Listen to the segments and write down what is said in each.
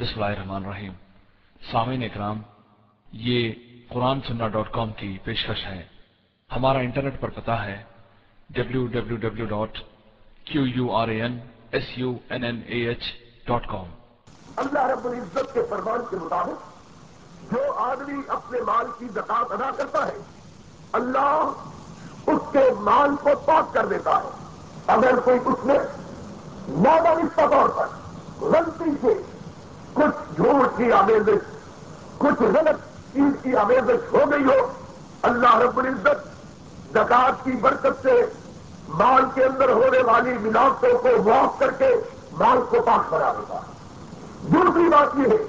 بسم اللہ الرحمن الرحیم۔ سامعین اکرام، یہ قرآن سننا ڈاٹ کام کی پیشکش ہے۔ ہمارا انٹرنیٹ پر پتا ہے W W W dot Q U R A N S U N N A H dot com اللہ رب العزت کے فرمان کے مطابق جو آدمی اپنے مال کی زکات ادا کرتا ہے، اللہ اس کے مال کو پاک کر دیتا ہے۔ اگر کوئی اس میں نادانستہ طور پر غلطی سے کچھ جھوٹ کی آمیزش، کچھ غلط چیز کی آمیزش ہو گئی ہو، اللہ رب العزت زکات کی برکت سے مال کے اندر ہونے والی ملاوٹوں کو معاف کر کے مال کو پاک بنا دیتا دوسری بات یہ ہے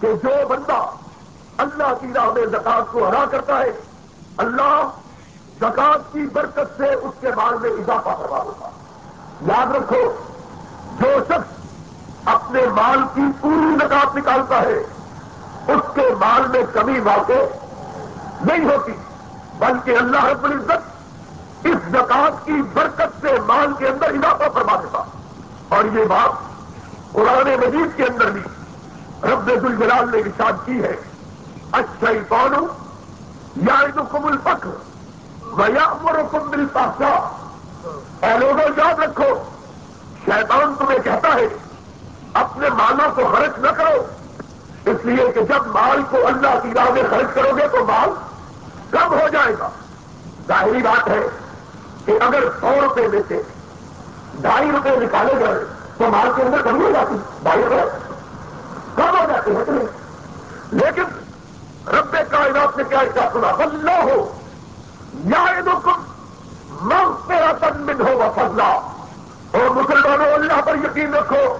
کہ جو بندہ اللہ کی راہ میں زکات کو ادا کرتا ہے، اللہ زکات کی برکت سے اس کے مال میں اضافہ کروا دیتا یاد رکھو، جو شخص اپنے مال کی پوری نکات نکالتا ہے۔ اس کے مال میں کمی واقع نہیں ہوتی، بلکہ اللہ رب العزت اس زکات کی برکت سے مال کے اندر اضافہ فرما دیتا۔ اور یہ بات قرآن مجید کے اندر بھی رب الجلال نے ارشاد کی ہے۔ اچھا ہی کون یا تو قبل پک یا مرکم دل پاسا اے لوگوں، یاد رکھو، شیطان تمہیں کہتا ہے اپنے مالوں کو خرچ نہ کرو۔ اس لیے کہ جب مال کو اللہ کی راہ میں خرچ کرو گے تو مال کم ہو جائے گا۔ ظاہری بات ہے کہ اگر سو روپے میں سے ڈھائی روپے نکالے گئے تو مال کے اندر کمی ہو جاتی۔ ڈھائی روپے کم ہو جاتے ہیں۔ لیکن رب کائنات نے کیا کیا سنا؟ اللہ ہو یا میرا تن ہو وہ فضلہ۔ اور مسلمانوں، اللہ پر یقین رکھو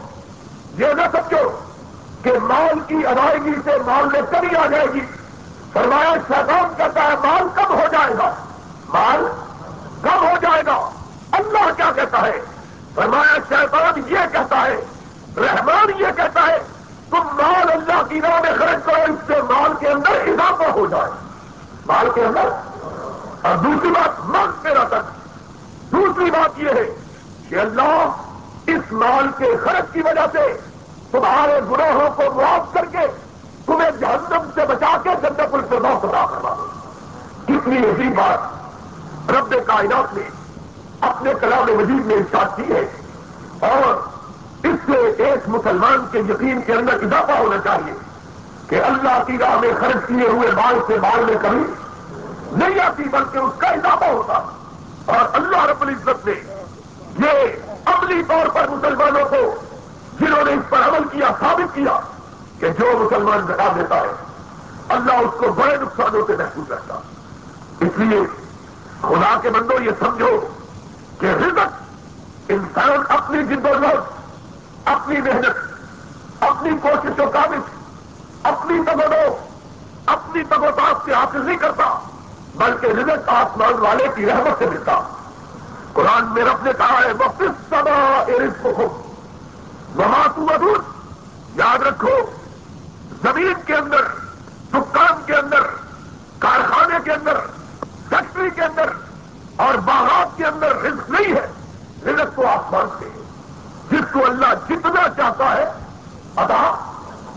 یہ نہ سمجھو کہ مال کی ادائیگی سے مال میں کمی آ جائے گی۔ فرمایا، شیطان کہتا ہے، مال کم ہو جائے گا۔ مال کم ہو جائے گا۔ اللہ کیا کہتا ہے؟ فرمایا، شیطان یہ کہتا ہے، رحمان یہ کہتا ہے، تم مال اللہ کی راہ میں خرچ کرو، اس سے مال کے اندر اضافہ ہو جائے۔ مال کے اندر۔ اور دوسری بات مانگ میرا تک۔ دوسری بات یہ ہے کہ اللہ اس مال کے خرچ کی وجہ سے تمہارے گروہوں کو معاف کر کے تمہیں جہنم سے بچا کے جنت الفردوس ادا کروا کتنی عظیم بات رب کائنات نے اپنے کلام مجید میں ارشاد کی ہے۔ اور اس سے ایک مسلمان کے یقین کے اندر اضافہ ہونا چاہیے کہ اللہ کی راہ میں خرچ کیے ہوئے مال سے مال میں کمی نہیں آتی، بلکہ اس کا اضافہ ہوتا۔ اور اللہ رب العزت نے یہ عملی طور پر مسلمانوں کو جنہوں نے اس پر عمل کیا، ثابت کیا کہ جو مسلمان بتا دیتا ہے، اللہ اس کو بڑے نقصانوں سے محسوس کرتا اس لیے خدا کے بندوں، یہ سمجھو کہ رزق انسان اپنی جد و جہد، اپنی محنت، اپنی کوششوں کا اپنی تبدو اپنی تبوتاف سے حاصل نہیں کرتا، بلکہ رزق آسمان والے کی رحمت سے ملتا۔ قرآن میں رب نے کہا ہے وہ کس سبا کو وہاں تو یاد رکھو، زمین کے اندر، دکان کے اندر، کارخانے کے اندر، فیکٹری کے اندر اور باغات کے اندر رزق نہیں ہے، رزق تو آسمان سے جس کو اللہ جتنا چاہتا ہے ادا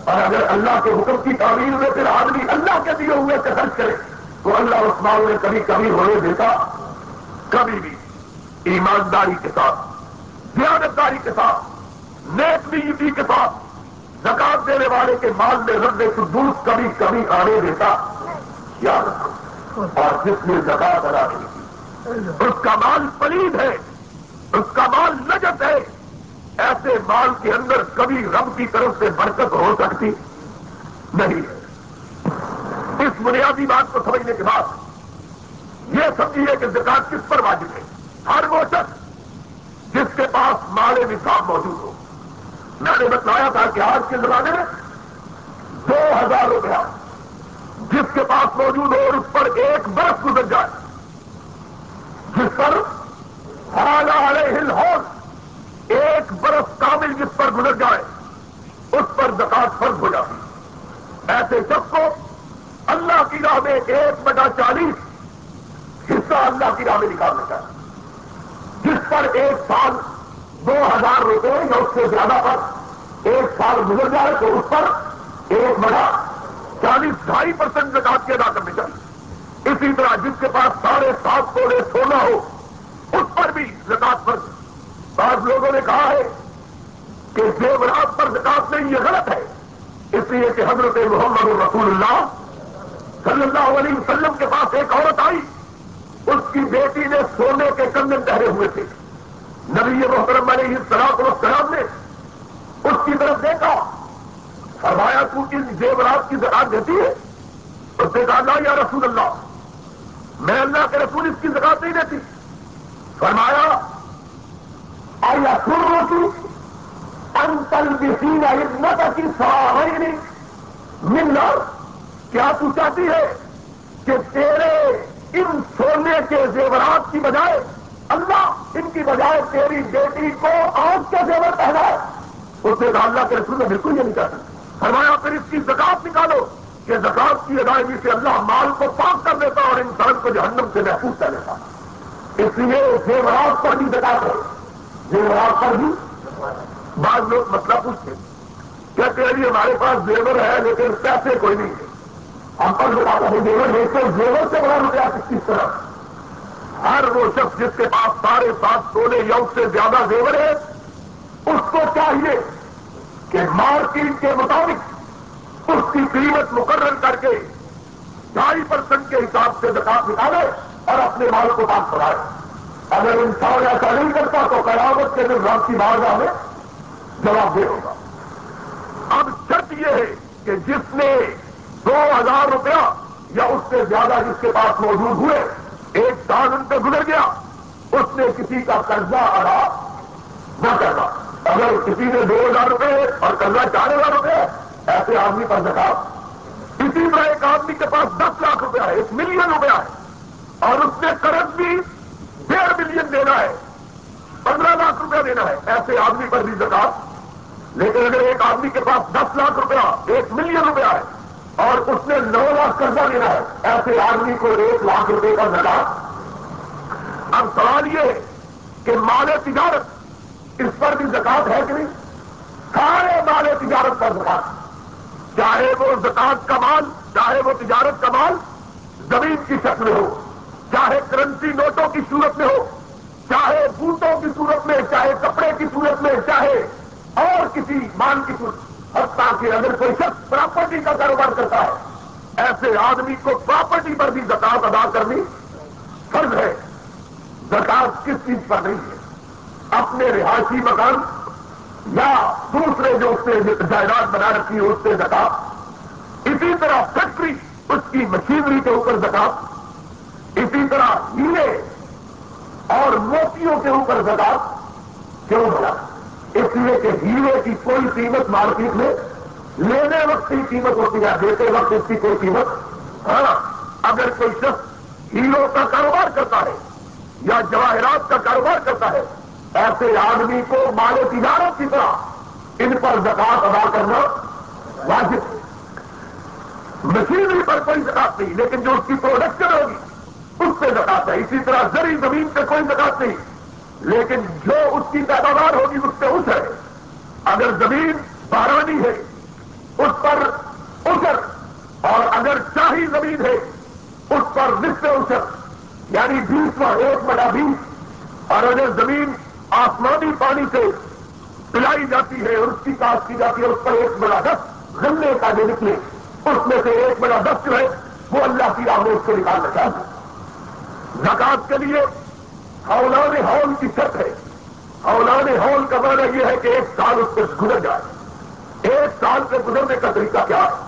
اور اگر اللہ کے حکم کی تعمیر میں پھر آدمی اللہ کے دیے ہوئے سے خرچ کرے، تو اللہ اس مال میں کبھی کبھی ہونے دیتا، کبھی بھی۔ ایمانداری کے ساتھ دیانتداری کے ساتھ۔ نیک نیتی کے ساتھ زکات دینے والے کے مال میں رد قدوس کبھی کبھی آنے دیتا۔ کیا اور جس نے زکات ادا کی، اس کا مال پلید ہے، اس کا مال نجت ہے۔ ایسے مال کے اندر کبھی رب کی طرف سے برکت ہو سکتی نہیں۔ ہے اس بنیادی بات کو سمجھنے کے بعد یہ سمجھیے کہ زکات کس پر واجب ہے؟ ہر وہ شخص جس کے پاس مال نصاب موجود ہو۔ میں نے بتلایا تھا کہ آج کے زمانے میں دو ہزار روپیہ جس کے پاس موجود ہو اور اس پر ایک برف گزر جائے، جس پر ہل ہال ایک برف کامل جس پر گزر جائے، اس پر زکات فرض ہو جاتی۔ ایسے شخص کو اللہ کی راہ میں ایک بٹا چالیس حصہ اللہ کی راہ میں نکالنا چاہیے، جس پر ایک سال دو ہزار روپے یا اس سے زیادہ پر ایک سال گزر جائے تو اس پر ایک بڑا چالیس ڈھائی پرسینٹ زکات کی ادا کرنی چاہیے۔ اسی طرح جس کے پاس ساڑھے سات توڑے سونا ہو، اس پر بھی زکات پر۔ بعض لوگوں نے کہا ہے کہ زیورات پر زکات نہیں، یہ غلط ہے۔ اس لیے کہ حضرت محمد رسول اللہ صلی اللہ علیہ وسلم کے پاس ایک عورت آئی، اس کی بیٹی نے سونے کے کندن ٹہرے ہوئے تھے۔ نبی محترم علیہ السلام والسلام نے اس کی طرف دیکھا۔ فرمایا، تو ان زیورات کی زکات دیتی ہے؟ اس نے کہا یا رسول اللہ، میں اللہ کے رسول اس کی زکات نہیں دیتی۔ فرمایا آیا سن روٹی انتل بسی عزت کی سواری ملنا کیا تو چاہتی ہے کہ تیرے ان سونے کے زیورات کی بجائے اللہ ان کی بجائے تیری بیٹی کو آگ کے زیور پہنائے۔ اس نے کہا، اللہ کے رسول میں بالکل یہ نہیں چاہتا فرمایا، پھر اس کی زکات نکالو کہ زکات کی ادائیگی سے اللہ مال کو پاک کر دیتا اور انسان کو جہنم سے محفوظ کر دیتا۔ اس لیے زیورات پر بھی زکات ہے۔ زیورات پر بھی؟ بعض لوگ مسئلہ پوچھتے کہتے ہیں جی ہمارے پاس زیور ہے، لیکن پیسے کوئی نہیں ہے۔ ہم پر بتاتا ہے، زیور دیکھتے زیور سے بڑا روپیہ کس طرح؟ ہر وہ شخص جس کے پاس ساڑھے سات سولے یا اس سے زیادہ زیور ہے اس کو چاہیے کہ مارکیٹ کے مطابق اس کی قیمت مقرر کر کے ڈھائی پرسینٹ کے حساب سے زکات نکالے اور اپنے مال کو بات کرائے اگر انسان ایسا نہیں کرتا تو قیامت کے دن رات کی بارگاہ میں جواب دے ہوگا۔ اب شرط یہ ہے کہ جس نے دو ہزار روپیہ یا اس سے زیادہ جس کے پاس موجود ہوئے ایک سال ان پہ گزر گیا۔ اس نے کسی کا قرضہ ادا نہ کرنا۔ اگر کسی نے دو ہزار روپے اور قرضہ چار ہزار روپے، ایسے آدمی پر دکھا اسی طرح ایک آدمی کے پاس دس لاکھ روپیہ ہے ایک ملین روپیہ ہے اور اس نے قرض بھی ڈیڑھ ملین دینا ہے، پندرہ لاکھ روپیہ دینا ہے۔ ایسے آدمی پر بھی زکات لیکن اگر ایک آدمی کے پاس دس لاکھ روپیہ ایک ملین روپیہ ہے اور اس نے نو لاکھ قرضہ دینا ہے۔ ایسے آدمی کو ایک لاکھ روپے کا زکات اب سوال یہ کہ مال تجارت اس پر بھی زکات ہے کہ نہیں؟ سارے مال تجارت پر زکات چاہے وہ زکات کا مال، چاہے وہ تجارت کا مال زمین کی شکل ہو، چاہے کرنسی نوٹوں کی صورت میں ہو، چاہے بوٹوں کی صورت میں، چاہے کپڑے کی صورت میں، چاہے اور کسی مان کی صورت حتیٰ کہ اگر کوئی شخص پراپرٹی کا کاروبار کرتا ہے، ایسے آدمی کو پراپرٹی پر بھی زکات ادا کرنی فرض ہے۔ زکات کس چیز پر نہیں ہے؟ اپنے رہائشی مکان یا دوسرے جو اس نے جائیداد بنا رکھی ہے، اس سے زکات اسی طرح فیکٹری، اس کی مشینری کے اوپر زکات اسی طرح ہیرے اور موتیوں کے اوپر زکات کیوں بنا اس لیے کہ ہیرے کی کوئی قیمت مارکیٹ میں لینے وقت کی قیمت ہوتی ہے دیتے وقت اس کی کوئی قیمت۔ ہاں اگر کوئی شخص ہیرو کا کاروبار کرتا ہے یا جواہرات کا کاروبار کرتا ہے، ایسے آدمی کو مال تجارت کی طرح ان پر زکات ادا کرنا واجب مشینری پر کوئی زکات نہیں، لیکن جو اس کی پروڈکشن ہوگی، اس پہ زکات ہے۔ اسی طرح زری زمین پہ کوئی زکات نہیں۔ لیکن جو اس کی پیداوار ہوگی، اس پہ اس ہے۔ اگر زمین بارانی ہے، اس پر اسر اور اگر شاہی زمین ہے، اس پر نصف اسر یعنی بیسواں ایک بڑا بیس۔ اور اگر زمین آسمانی پانی سے پلائی جاتی ہے، اور اس کی کاشت کی جاتی ہے، اس پر ایک بڑا دس گلے کا جو نکلے، اس میں سے ایک بڑا دس جو ہے، وہ اللہ کی راہ میں اس کو نکالنا چاہتے زکات کے لیے ہولان ہال کی چھت ہے۔ ہولان ہال کا معنی یہ ہے کہ ایک سال اس سے گزر جائے۔ ایک سال سے گزرنے کا طریقہ کیا ہے؟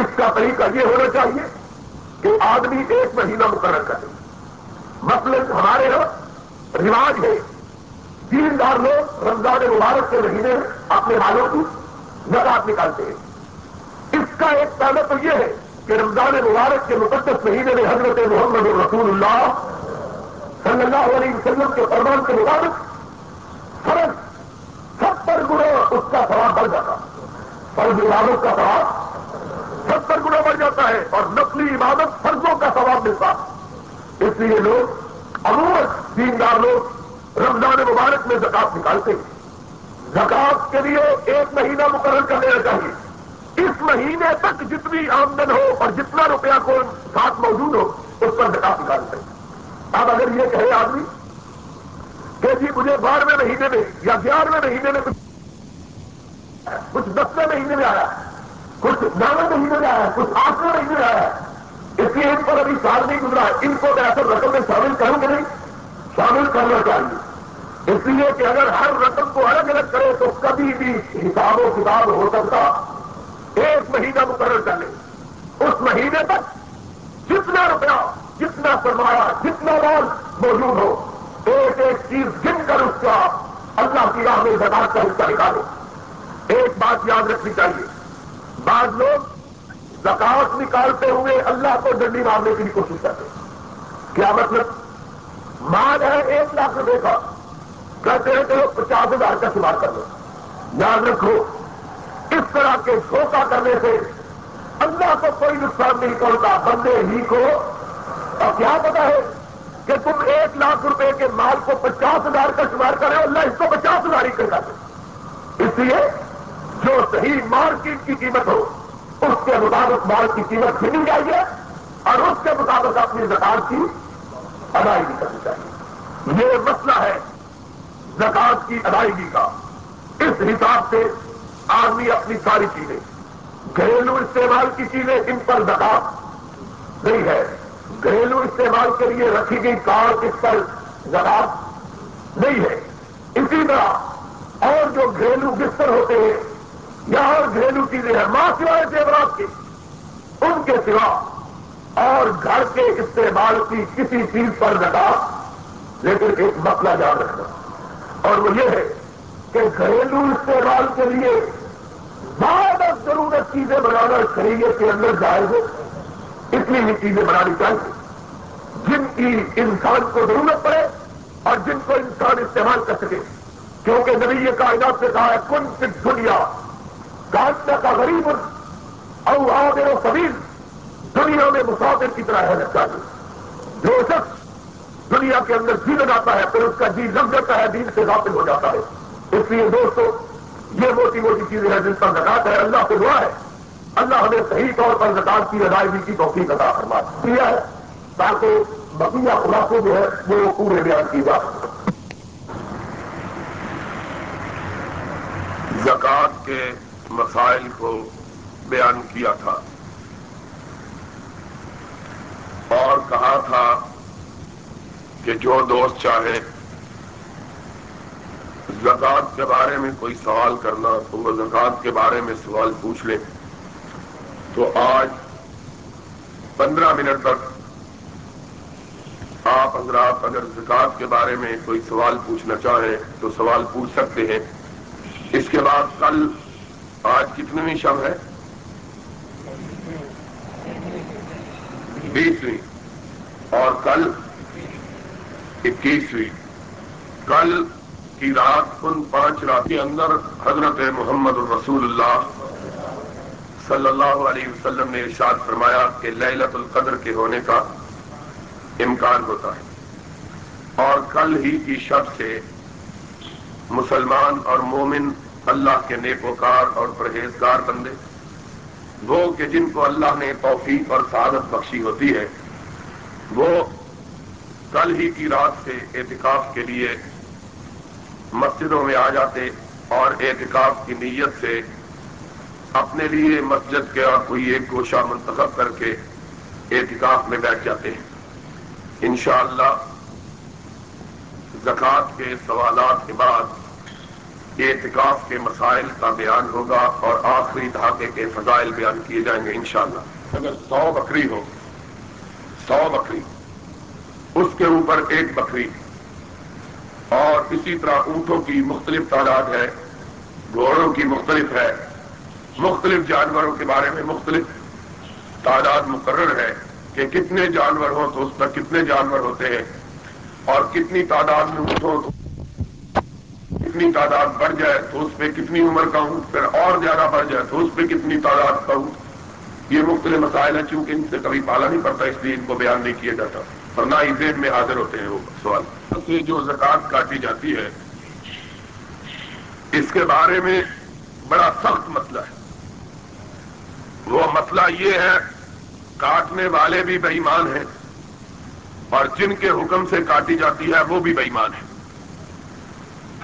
اس کا طریقہ یہ ہونا چاہیے کہ آدمی ایک مہینہ مقرر کرے۔ مثلاً ہمارے یہاں رواج ہے۔ تین دار لوگ رمضان مبارک کے مہینے اپنے مالوں کی زکات نکالتے ہیں۔ اس کا ایک تعلق تو یہ ہے کہ رمضان مبارک کے مقدس مہینے میں حضرت محمد رسول اللہ صلی اللہ علیہ وسلم کے فرمان کے مطابق فرض ستر گنا اس کا سواب بڑھ جاتا فرض عبادت کا سواب ستر گنا بڑھ جاتا ہے اور نقلی عبادت فرضوں کا ثواب ملتا اس لیے لوگ عموماً دیندار لوگ رمضان مبارک میں زکات نکالتے ہیں۔ زکات کے لیے ایک مہینہ مقرر کر لینا چاہیے۔ اس مہینے تک جتنی آمدن ہو اور جتنا روپیہ کو ساتھ موجود ہو، اس پر زکات نکال سکتے اب اگر یہ کہے آدمی کہ جی مجھے بارہویں مہینے میں یا گیارہویں مہینے میں کچھ دسویں مہینے میں آیا، کچھ نویں مہینے میں آیا، کچھ آٹھویں مہینے میں آیا۔ اس لیے ان پر ابھی سال نہیں گزرا۔ ان کو میں ایسے رقم میں شامل کروں گا نہیں، شامل کرنا چاہیے۔ اس لیے کہ اگر ہر رقم کو الگ الگ کرے تو کبھی بھی حساب و کتاب ہو سکتا۔ ایک مہینہ مقرر کر لے۔ اس مہینے تک جتنا روپیہ جتنا سرمایہ جتنا مال موجود ہو، ایک ایک چیز گن کر اس کا اللہ کی راہ میں زکات کا حصہ نکالو۔ ایک بات یاد رکھنی چاہیے، بعض لوگ زکات نکالتے ہوئے اللہ کو ڈنڈی مارنے کی کوشش کرتے کیا مطلب؟ مال ہے ایک لاکھ روپے کا، کہتے ہیں کہ پچاس ہزار کا شمار کر لو یاد رکھو، اس طرح کے دھوکہ کرنے سے اللہ کو کوئی نقصان نہیں پہنچتا، بندے ہی کو کیا پتا ہے کہ تم ایک لاکھ روپے کے مال کو پچاس ہزار کا شمار کرے اللہ اس کو پچاس ہزار ہی کر اس لیے جو صحیح مارکیٹ کی قیمت ہو، اس کے مطابق مال کی قیمت ملنی چاہیے اور اس کے مطابق اپنی زکات کی ادائیگی کرنی چاہیے۔ یہ مسئلہ ہے زکات کی ادائیگی کا۔ اس حساب سے آدمی اپنی ساری چیزیں، گھریلو استعمال کی چیزیں، ان پر زکات نہیں ہے۔ استعمال کے لیے رکھی گئی کار اس پر زکات نہیں ہے۔ اسی طرح اور جو گھریلو بستر ہوتے ہیں یہاں گھریلو چیزیں ہیں، ماں سوائے زیورات کی، ان کے سوا اور گھر کے استعمال کی کسی چیز پر لگا لیکن ایک مسئلہ یاد رکھنا۔ اور وہ یہ ہے کہ گھریلو استعمال کے لیے زیادہ ضرورت چیزیں بنانا شریعت کے اندر جائز ہو اس لیے یہ چیزیں بنانی چاہیے۔ جن کی انسان کو ضرورت پڑے اور جن کو انسان استعمال کر سکے۔ کیونکہ نبی یہ کائنات سے کہا ہے، کن سکھ دنیا کاشتہ کا غریب او آدر و دنیا میں مسافر کی طرح رہنا چاہیے جو شخص دنیا کے اندر جی لگاتا ہے، پھر اس کا جی لگ جاتا ہے، دین سے غافل ہو جاتا ہے۔ اس لیے دوستو، یہ موٹی موٹی چیزیں ہیں جن پر زکات ہے۔ اللہ سے دعا ہے۔ اللہ ہمیں صحیح طور پر زکات کی ادائیگی کی توفیق عطا فرما کیا ہے تاکہ بقیہ خلاصے جو ہے وہ پورے بیان کی جا زکات کے مسائل کو بیان کیا تھا۔ اور کہا تھا کہ جو دوست چاہے زکات کے بارے میں کوئی سوال کرنا تو وہ زکات کے بارے میں سوال پوچھ لے۔ تو آج پندرہ منٹ تک آپ حضرات اگر زکات کے بارے میں کوئی سوال پوچھنا چاہیں تو سوال پوچھ سکتے ہیں۔ اس کے بعد کل آج کتنی شب ہے؟ بیسویں۔ اور کل اکیسویں۔ کل کی رات ان پانچ رات کے اندر حضرت محمد الرسول اللہ صلی اللہ علیہ وسلم نے ارشاد فرمایا کہ للت القدر کے ہونے کا امکان ہوتا ہے۔ اور کل ہی کی شب سے مسلمان اور مومن اللہ کے نیکوکار اور پرہیزگار بندے، وہ کہ جن کو اللہ نے توفیق اور سعادت بخشی ہوتی ہے، وہ کل ہی کی رات سے احتکاف کے لیے مسجدوں میں آ جاتے اور احتکاف کی نیت سے اپنے لیے مسجد کا کوئی ایک گوشہ منتخب کر کے احتکاف میں بیٹھ جاتے ہیں۔ انشاءاللہ زکوٰۃ کے سوالات کے بعد اعتکاف کے مسائل کا بیان ہوگا اور آخری دھاگے کے فضائل بیان کیے جائیں گے انشاءاللہ۔ اگر سو بکری ہو، سو بکری، اس کے اوپر ایک بکری، اور اسی طرح اونٹوں کی مختلف تعداد ہے، گھوڑوں کی مختلف ہے، مختلف جانوروں کے بارے میں مختلف تعداد مقرر ہے کہ کتنے جانور ہوں تو اس پر کتنے جانور ہوتے ہیں اور کتنی تعداد میں اونٹ ہو تو کتنی تعداد بڑھ جائے تو اس پہ کتنی عمر کا ہوں پھر اور زیادہ بڑھ جائے تو اس پہ کتنی تعداد کا ہوں یہ مختلف مسائل ہیں چونکہ ان سے کبھی پالا نہیں پڑتا، اس لیے ان کو بیان نہیں کیا جاتا۔ اور نہ ہی ذہن میں حاضر ہوتے ہیں وہ سوال۔ سے جو زکات کاٹی جاتی ہے، اس کے بارے میں بڑا سخت مسئلہ ہے۔ وہ مسئلہ یہ ہے کاٹنے والے بھی بےمان ہیں اور جن کے حکم سے کاٹی جاتی ہے وہ بھی بےمان ہے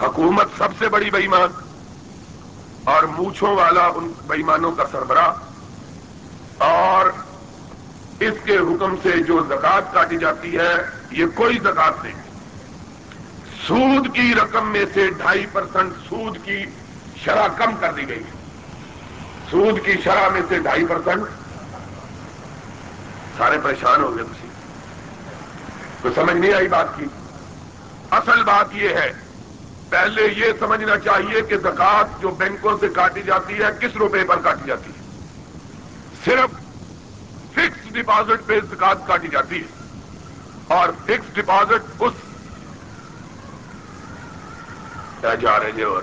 حکومت سب سے بڑی بےمان اور مونچھوں والا ان بےمانوں کا سربراہ اور اس کے حکم سے جو زکات کاٹی جاتی ہے، یہ کوئی زکات نہیں۔ سود کی رقم میں سے ڈھائی پرسنٹ سود کی شرح کم کر دی گئی سود کی شرح میں سے ڈھائی پرسنٹ سارے پریشان ہو گئے تھی تو سمجھ نہیں آئی بات کی؟ اصل بات یہ ہے، پہلے یہ سمجھنا چاہیے کہ زکات جو بینکوں سے کاٹی جاتی ہے، کس روپے پر کاٹی جاتی ہے؟ صرف فکس ڈپازٹ پہ زکات کاٹی جاتی ہے۔ اور فکس ڈپازٹ اس جا رہے اور؟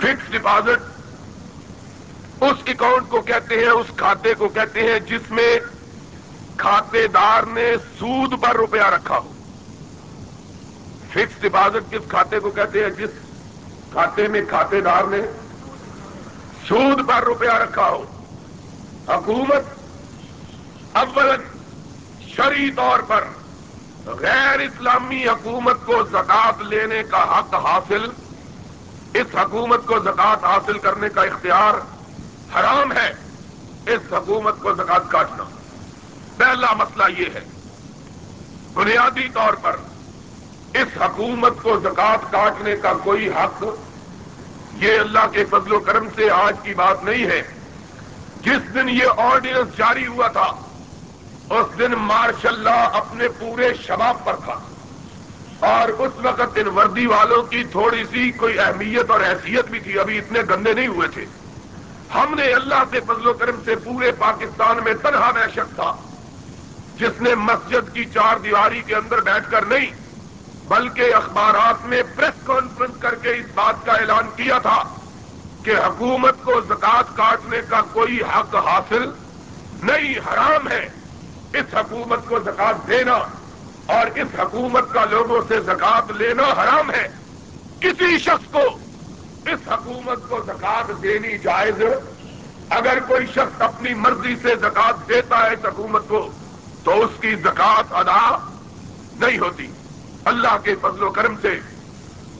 فکس ڈپازٹ اس اکاؤنٹ کو کہتے ہیں؟ اس کھاتے کو کہتے ہیں جس میں کھاتے دار نے سود پر روپیہ رکھا ہو۔ فکس ڈپازٹ کس کھاتے کو کہتے ہیں؟ جس کھاتے میں کھاتے دار نے سود پر روپیہ رکھا ہو۔ حکومت اول شری طور پر غیر اسلامی حکومت کو زکات لینے کا حق حاصل، اس حکومت کو زکات حاصل کرنے کا اختیار حرام ہے۔ اس حکومت کو زکات کاٹنا۔ پہلا مسئلہ یہ ہے۔ بنیادی طور پر اس حکومت کو زکات کاٹنے کا کوئی حق یہ اللہ کے فضل و کرم سے آج کی بات نہیں ہے۔ جس دن یہ آرڈیننس جاری ہوا تھا، اس دن مارش اللہ اپنے پورے شباب پر تھا۔ اور اس وقت ان وردی والوں کی تھوڑی سی کوئی اہمیت اور حیثیت بھی تھی۔ ابھی اتنے گندے نہیں ہوئے تھے۔ ہم نے اللہ سے فضل و کرم سے پورے پاکستان میں تنہا شخص تھا۔ جس نے مسجد کی چار دیواری کے اندر بیٹھ کر نہیں، بلکہ اخبارات میں پریس کانفرنس کر کے اس بات کا اعلان کیا تھا کہ حکومت کو زکات کاٹنے کا کوئی حق حاصل نہیں، حرام ہے۔ اس حکومت کو زکات دینا اور اس حکومت کا لوگوں سے زکات لینا حرام ہے۔ کسی شخص کو اس حکومت کو زکات دینی جائز اگر کوئی شخص اپنی مرضی سے زکات دیتا ہے اس حکومت کو، تو اس کی زکات ادا نہیں ہوتی۔ اللہ کے فضل و کرم سے۔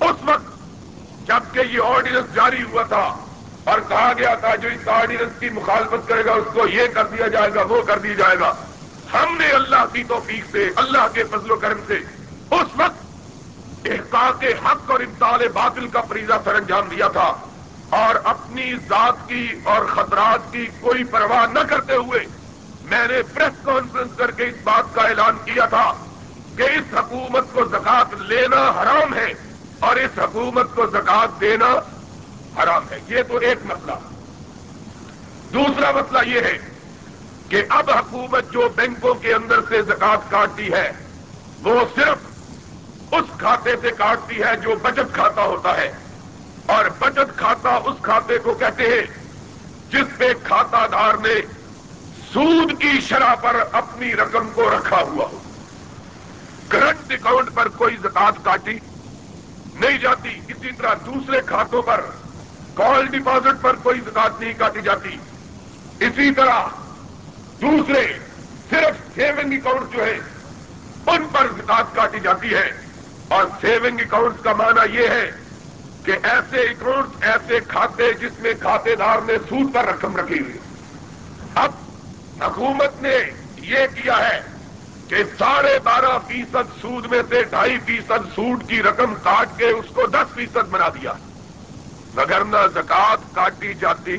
اس وقت جبکہ یہ آرڈیننس جاری ہوا تھا اور کہا گیا تھا جو اس آرڈیننس کی مخالفت کرے گا، اس کو یہ کر دیا جائے گا، وہ کر دیا جائے گا۔ ہم نے اللہ کی توفیق سے، اللہ کے فضل و کرم سے اس وقت احقاق حق اور امتال باطل کا فریضہ سر انجام دیا تھا اور اپنی ذات کی اور خطرات کی کوئی پرواہ نہ کرتے ہوئے میں نے پریس کانفرنس کر کے اس بات کا اعلان کیا تھا کہ اس حکومت کو زکات لینا حرام ہے اور اس حکومت کو زکات دینا حرام ہے۔ یہ تو ایک مسئلہ۔ دوسرا مسئلہ یہ ہے کہ اب حکومت جو بینکوں کے اندر سے زکات کاٹتی ہے وہ صرف اس کھاتے سے کاٹتی ہے جو بچت کھاتا ہوتا ہے۔ اور بچت کھاتا اس کھاتے کو کہتے ہیں جس پہ کھاتا دار نے سود کی شرح پر اپنی رقم کو رکھا ہوا ہو۔ کرنٹ اکاؤنٹ پر کوئی زکات کاٹی نہیں جاتی، اسی طرح دوسرے کھاتوں پر کال ڈپازٹ پر کوئی زکات نہیں کاٹی جاتی۔ اسی طرح دوسرے صرف سیونگ اکاؤنٹ جو ہے، ان پر زکات کاٹی جاتی ہے۔ اور سیونگ اکاؤنٹ کا معنی یہ ہے کہ ایسے اکاؤنٹ ایسے کھاتے جس میں کھاتے دار نے سود پر رقم رکھی ہوئی۔ اب حکومت نے یہ کیا ہے کہ ساڑھے بارہ فیصد سود میں سے ڈھائی فیصد سود کی رقم کاٹ کے اس کو دس فیصد بنا دیا۔ مگر نہ زکات کاٹی جاتی،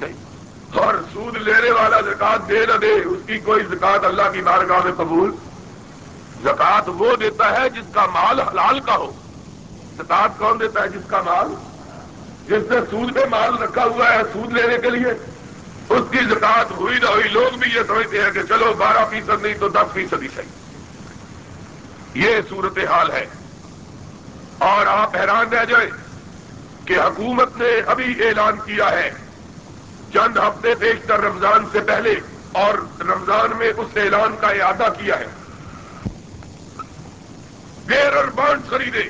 نہیں، اور سود لینے والا زکات دے نہ دے، اس کی کوئی زکات اللہ کی بارگاہ میں قبول؟ زکات وہ دیتا ہے جس کا مال حلال کا ہو۔ زکات کون دیتا ہے جس کا مال؟ جس نے سود پہ مال رکھا ہوا ہے سود لینے کے لیے۔ اس کی زکات ہوئی نہ ہوئی، لوگ بھی یہ سمجھتے ہیں کہ چلو بارہ فیصد نہیں تو دس فیصد ہی صحیح۔ یہ صورت حال ہے۔ اور آپ حیران رہ جائیں کہ حکومت نے ابھی اعلان کیا ہے۔ چند ہفتے بیشتر رمضان سے پہلے اور رمضان میں اس اعلان کا اعادہ کیا ہے۔ بیرر بانڈ خریدے۔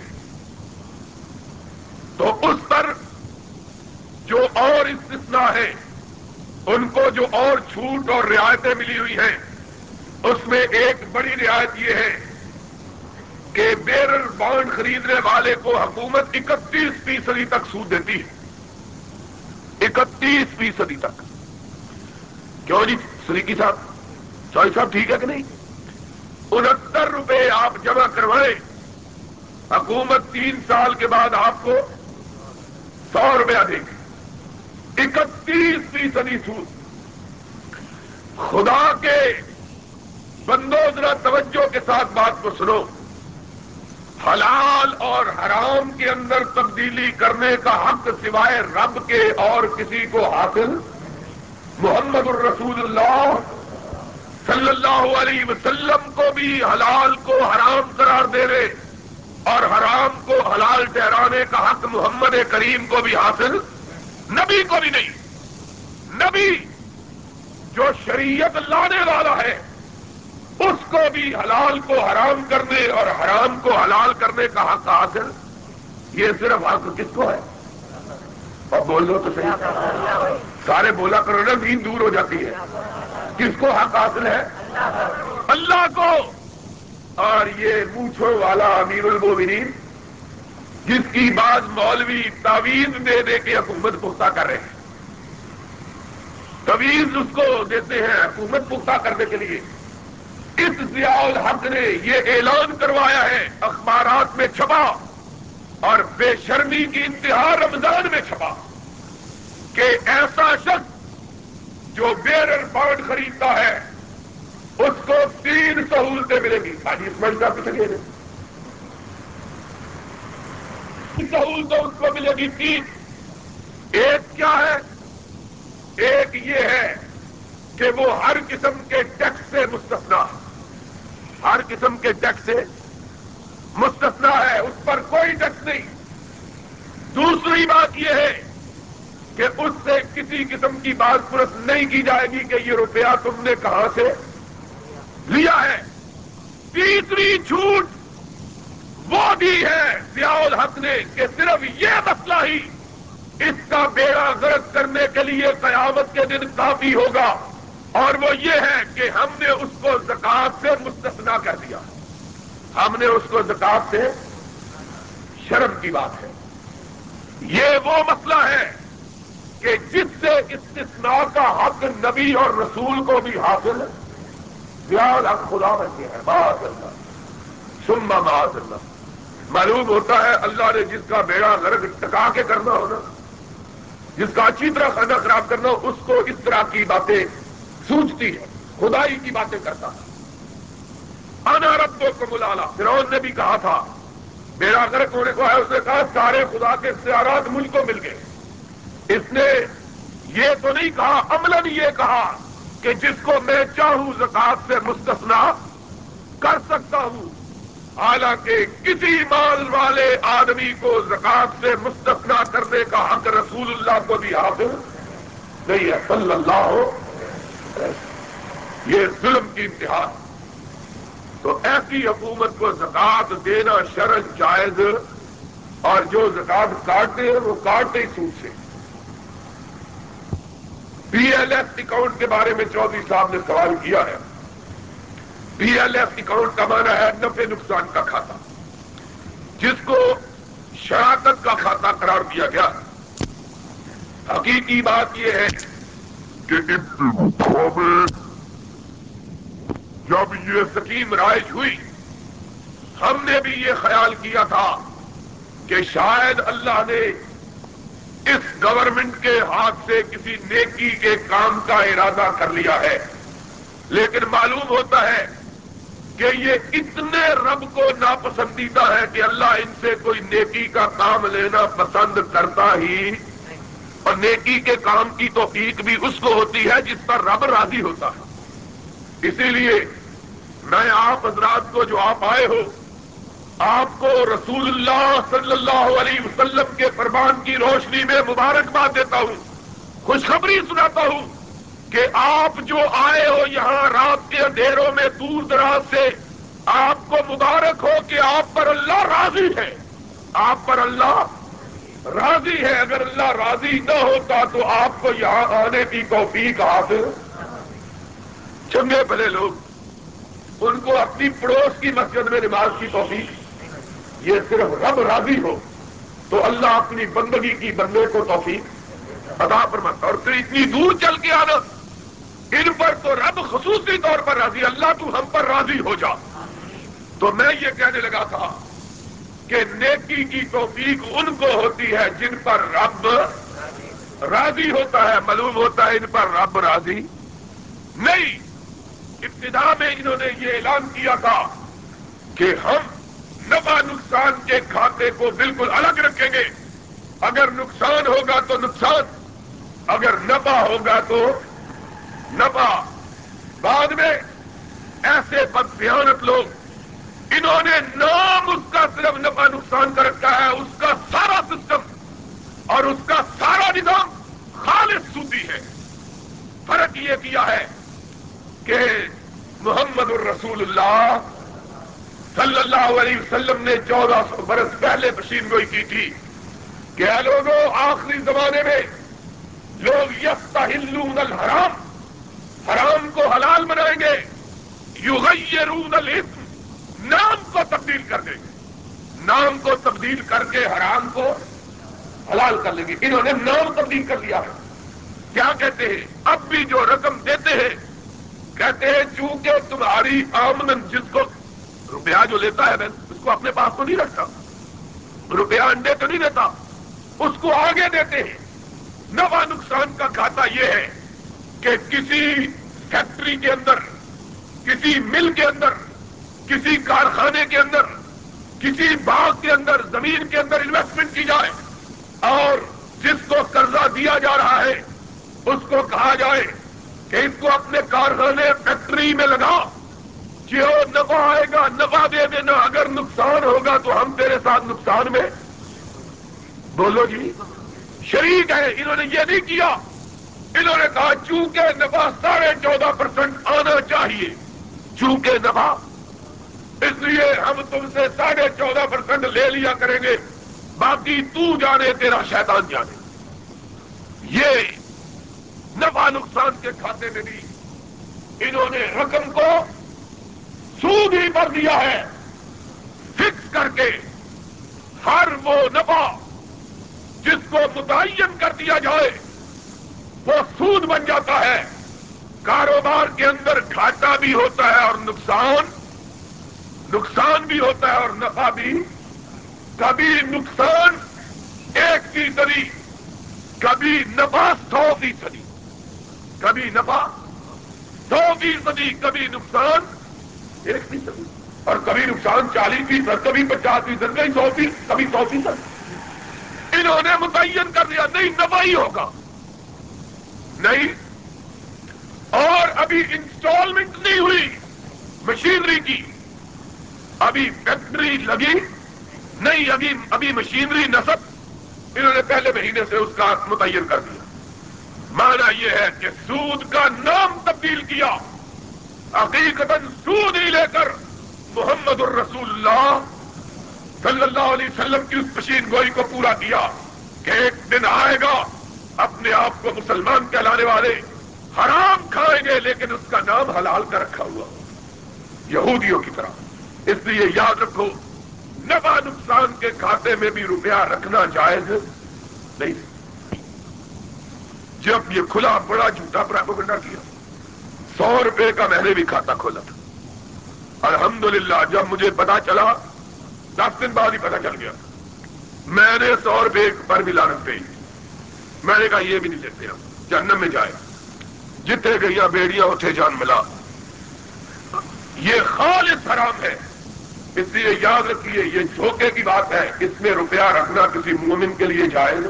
تو اس پر جو اور استثنا ہے، ان کو جو اور چھوٹ اور رعایتیں ملی ہوئی ہیں، اس میں ایک بڑی رعایت یہ ہے کہ بیرر بانڈ خریدنے والے کو حکومت اکتیس فیصدی تک سود دیتی ہے۔ اکتیس فیصدی تک۔ کیوں جی؟ سریکی صاحب چوئی صاحب ٹھیک ہے کہ نہیں؟ انہتر روپے آپ جمع کروائیں۔ حکومت تین سال کے بعد آپ کو سو روپیہ دے گی۔ اکتیس فیصدی سود۔ خدا کے بندو ذرا توجہ کے ساتھ بات کو سنو۔ حلال اور حرام کے اندر تبدیلی کرنے کا حق سوائے رب کے اور کسی کو حاصل۔ محمد الرسول اللہ صلی اللہ علیہ وسلم کو بھی حلال کو حرام قرار دے رہے۔ اور حرام کو حلال ٹہرانے کا حق محمد کریم کو بھی حاصل، نبی کو بھی نہیں۔ نبی جو شریعت لانے والا ہے، اس کو بھی حلال کو حرام کرنے اور حرام کو حلال کرنے کا حق حاصل، یہ صرف حق کس کو ہے؟ اور بول دو تو صحیح۔ سارے بولا کرو نا نیند دور ہو جاتی ہے۔ کس کو حق حاصل ہے؟ اللہ کو۔ اور یہ مونچھو والا امیر المومنین، جس کی بعض مولوی تعویذ دے دے کے حکومت پختہ کر رہے ہیں۔ تویز اس کو دیتے ہیں حکومت پختہ کرنے کے لیے۔ اس ضیاء الحق نے یہ اعلان کروایا ہے، اخبارات میں چھپا اور بے شرمی کی انتہا رمضان میں چھپا کہ ایسا شخص جو بیرر بانڈ خریدتا ہے اس کو تین سہولتیں ملیں گی۔ آج اس منٹ کا کچھ سہولتیں اس کو ملے گی تین ایک کیا ہے؟ ایک یہ ہے کہ وہ ہر قسم کے ٹیکس سے مستفنا ہر قسم کے ٹیکس سے مستفنا ہے، اس پر کوئی ٹیکس نہیں۔ دوسری بات یہ ہے کہ اس سے کسی قسم کی بات پرست نہیں کی جائے گی کہ یہ روپیہ تم نے کہاں سے لیا ہے۔ تیسری جھوٹ وہ دی ہے ضیاء الحق نے کہ صرف یہ مسئلہ ہی اس کا بیڑا غرض کرنے کے لیے قیامت کے دن کافی ہوگا۔ اور وہ یہ ہے کہ ہم نے اس کو زکات سے مستثنا کر دیا۔ ہم نے اس کو زکات سے شرم کی بات ہے۔ یہ وہ مسئلہ ہے کہ جس سے استثناء کا حق نبی اور رسول کو بھی حاصل ہے۔ زیادہ حق خدا بنتے ہیں، بہت اللہ سما معاذ اللہ معلوم ہوتا ہے اللہ نے جس کا بیڑا غرق ٹکا کے کرنا ہونا، جس کا اچھی طرح کھانا خراب کرنا ہو اس کو اس طرح کی باتیں سوچتی ہے، خدائی کی باتیں کرتا ہے۔ آنا رب کو ملالا فرون نے بھی کہا تھا، بیڑا غرق ہونے کو ہے، اس نے کہا سارے خدا کے اختیارات مجھ کو مل گئے۔ اس نے یہ تو نہیں کہا عمل یہ کہا کہ جس کو میں چاہوں زکات سے مستثنا کر سکتا ہوں، حالانکہ کسی مال والے آدمی کو زکات سے مستفنا کرنے کا حق رسول اللہ کو بھی حاصل نہیں ہے، صلی اللہ ہو یہ ظلم کی انتہا۔ تو ایسی حکومت کو زکات دینا شرط جائز اور جو زکات کاٹتے ہیں وہ کاٹتے ہی سوٹ سے پی ایل ایس اکاؤنٹ کے بارے میں چودھری صاحب نے سوال کیا ہے۔ پی ایل ایف اکاؤنٹ کا مانا ہے نفے نقصان کا کھاتا۔ جس کو شراکت کا کھاتا قرار دیا گیا۔ حقیقی بات یہ ہے کہ میں جب یہ سکیم رائج ہوئی، ہم نے بھی یہ خیال کیا تھا کہ شاید اللہ نے اس گورنمنٹ کے ہاتھ سے کسی نیکی کے کام کا ارادہ کر لیا ہے۔ لیکن معلوم ہوتا ہے کہ یہ اتنے رب کو ناپسندیدہ ہے کہ اللہ ان سے کوئی نیکی کا کام لینا پسند کرتا ہی۔ اور نیکی کے کام کی توفیق بھی اس کو ہوتی ہے جس پر رب راضی ہوتا ہے۔ اسی لیے میں آپ حضرات کو جو آپ آئے ہو آپ کو رسول اللہ صلی اللہ علیہ وسلم کے فرمان کی روشنی میں مبارکباد دیتا ہوں، خوشخبری سناتا ہوں کہ آپ جو آئے ہو یہاں رات کے اندھیروں میں دور دراز سے، آپ کو مبارک ہو کہ آپ پر اللہ راضی ہے۔ آپ پر اللہ راضی ہے۔ اگر اللہ راضی نہ ہوتا تو آپ کو یہاں آنے کی توفیق حاصل۔ چنگے بھلے لوگ، ان کو اپنی پڑوس کی مسجد میں نماز کی توفیق۔ یہ صرف رب راضی ہو تو اللہ اپنی بندگی کی بندے کو توفیق ادا فرماتا اور پھر اتنی دور چل کے آنا، ان پر تو رب خصوصی طور پر راضی، اللہ تو ہم پر راضی ہو جا۔ تو میں یہ کہنے لگا تھا کہ نیکی کی توفیق ان کو ہوتی ہے جن پر رب راضی ہوتا ہے، معلوم ہوتا ہے ان پر رب راضی نہیں۔ ابتدا میں انہوں نے یہ اعلان کیا تھا کہ ہم نفع نقصان کے کھاتے کو بالکل الگ رکھیں گے۔ اگر نقصان ہوگا تو نقصان، اگر نفع ہوگا تو نفع۔ بعد میں ایسے بدیانت لوگ، انہوں نے نام اس کا صرف نفع نقصان کر رکھا ہے، اس کا سارا سسٹم اور اس کا سارا نظام خالص سودی ہے۔ فرق یہ کیا ہے کہ محمد الرسول اللہ صلی اللہ علیہ وسلم نے چودہ سو برس پہلے پشین گوئی کی تھی کہ لوگوں آخری زمانے میں لوگ یستا الحرام، حرام کو حلال بنائیں گے، یغیرون الاسم، نام کو تبدیل کر دیں گے۔ نام کو تبدیل کر کے حرام کو حلال کر لیں گے۔ انہوں نے نام تبدیل کر لیا ہے۔ کیا کہتے ہیں؟ اب بھی جو رقم دیتے ہیں، کہتے ہیں چونکہ تمہاری آمدن جس کو روپیہ جو لیتا ہے بہن اس کو اپنے پاس تو نہیں رکھتا۔ روپیہ انڈے تو نہیں دیتا، اس کو آگے دیتے ہیں۔ نفع نقصان کا کھاتا یہ ہے کہ کسی فیکٹری کے اندر، کسی مل کے اندر، کسی کارخانے کے اندر، کسی باغ کے اندر، زمین کے اندر انویسٹمنٹ کی جائے اور جس کو قرضہ دیا جا رہا ہے، اس کو کہا جائے کہ اس کو اپنے کارخانے فیکٹری میں لگا جو نفع آئے گا نفع دے دینا اگر نقصان ہوگا تو ہم تیرے ساتھ نقصان میں۔ بولو جی شریک ہے انہوں نے یہ نہیں کیا۔ انہوں نے کہا، چونکہ نفع ساڑھے چودہ پرسنٹ آنا چاہیے۔ چونکہ نفع اس لیے ہم تم سے ساڑھے چودہ پرسینٹ لے لیا کریں گے۔ باقی تو جانے، تیرا شیطان جانے۔ یہ نفع نقصان کے کھاتے میں بھی انہوں نے رقم کو سود ہی پر دیا ہے۔ فکس کر کے ہر وہ نفع جس کو متعین کر دیا جائے، وہ سود بن جاتا ہے۔ کاروبار کے اندر گھاٹا بھی ہوتا ہے اور نقصان نقصان بھی ہوتا ہے اور نفع بھی۔ کبھی نقصان ایک فیصدی کبھی نفع سو فیصدی کبھی نفع سو فیصدی کبھی نقصان ایک فیصدی اور کبھی نقصان چالیس فیصد، کبھی پچاس فیصد، کبھی سو فیصد، کبھی سو فیصد. انہوں نے متعین کر دیا، نہیں نفع ہی ہوگا. نہیں، اور ابھی انسٹالمنٹ نہیں ہوئی مشینری کی. ابھی فیکٹری لگی، نہیں، ابھی ابھی مشینری نصب. انہوں نے پہلے مہینے سے اس کا متعین کر دیا. مانا یہ ہے کہ سود کا نام تبدیل کیا. حقیقت سود ہی لے کر محمد الرسول اللہ صلی اللہ علیہ وسلم کی اس مشین گوئی کو پورا کیا کہ ایک دن آئے گا، اپنے آپ کو مسلمان کہلانے والے حرام کھائیں گے، لیکن اس کا نام حلال کا رکھا ہوا۔ یہودیوں کی طرح۔ اس لیے یاد رکھو، نفع نقصان کے کھاتے میں بھی روپیہ رکھنا جائز نہیں۔ جب یہ کھلا بڑا جھوٹا پراپگنڈا کیا۔ سو روپے کا میں نے بھی کھاتا کھولا تھا۔ الحمدللہ، جب مجھے پتا چلا، دس دن بعد ہی پتا چل گیا۔ میں نے سو روپے پر بھی لانت پہ میں نے کہا، یہ بھی نہیں لیتے ہم۔ جنم میں جائے۔ جتنے گئیاں بیڑیاں اٹھے جان ملا۔ یہ خالص حرام ہے۔ اس لیے یاد رکھیے، یہ جھوکے کی بات ہے۔ اس میں روپیہ رکھنا کسی مومن کے لیے جائز